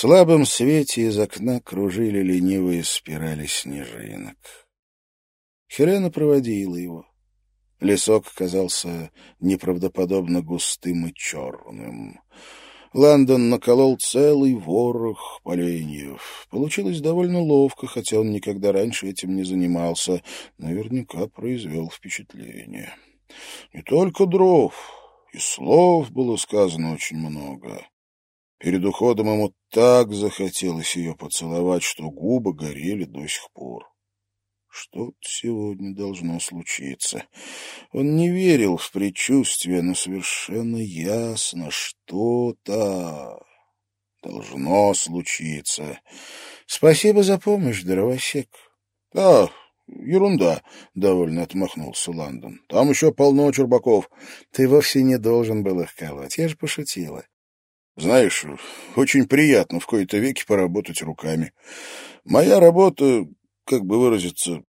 слабом свете из окна кружили ленивые спирали снежинок. Хелена проводила его. Лесок казался неправдоподобно густым и черным. Лондон наколол целый ворох поленьев. Получилось довольно ловко, хотя он никогда раньше этим не занимался. Наверняка произвел впечатление. Не только дров, и слов было сказано очень много. Перед уходом ему так захотелось ее поцеловать, что губы горели до сих пор. Что-то сегодня должно случиться. Он не верил в предчувствие, но совершенно ясно, что-то должно случиться. Спасибо за помощь, дровосек. Да, ерунда, — довольно отмахнулся Ландон. Там еще полно чурбаков. Ты вовсе не должен был их колоть. Я же пошутила. Знаешь, очень приятно в кои-то веки поработать руками. Моя работа как бы выразиться,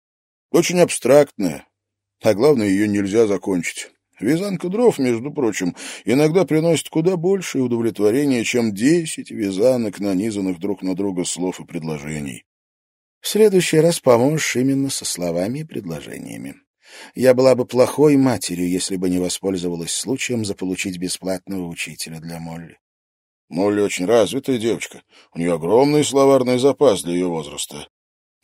очень абстрактная, а главное, ее нельзя закончить. Вязанка дров, между прочим, иногда приносит куда большее удовлетворение, чем десять вязанок, нанизанных друг на друга слов и предложений. В следующий раз поможешь именно со словами и предложениями. Я была бы плохой матерью, если бы не воспользовалась случаем заполучить бесплатного учителя для Молли. Молли очень развитая девочка. У нее огромный словарный запас для ее возраста.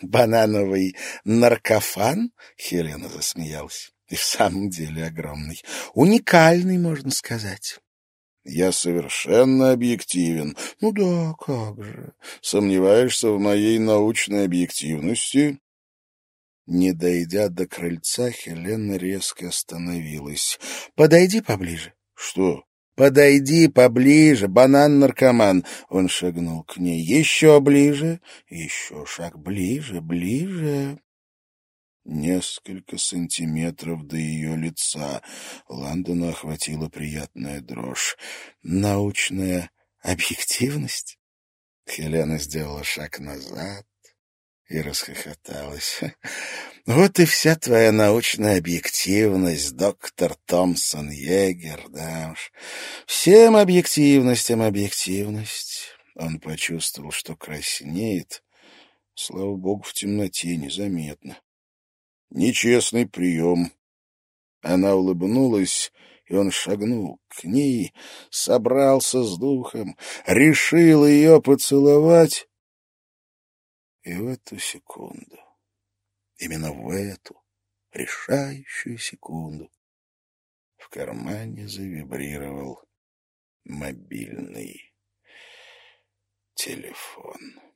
«Банановый наркофан?» — Хелена засмеялась. «И в самом деле огромный. Уникальный, можно сказать». «Я совершенно объективен». «Ну да, как же. Сомневаешься в моей научной объективности?» Не дойдя до крыльца, Хелена резко остановилась. «Подойди поближе». «Что?» «Подойди поближе, банан-наркоман!» Он шагнул к ней. «Еще ближе, еще шаг ближе, ближе!» Несколько сантиметров до ее лица. Ландона охватила приятная дрожь. «Научная объективность?» Хелена сделала шаг назад и расхохоталась. «Вот и вся твоя научная объективность, доктор Томпсон Егер, да уж. Всем объективностям объективность». Он почувствовал, что краснеет. Слава богу, в темноте незаметно. Нечестный прием. Она улыбнулась, и он шагнул к ней, собрался с духом, решил ее поцеловать, и в эту секунду, именно в эту решающую секунду, в кармане завибрировал мобильный телефон.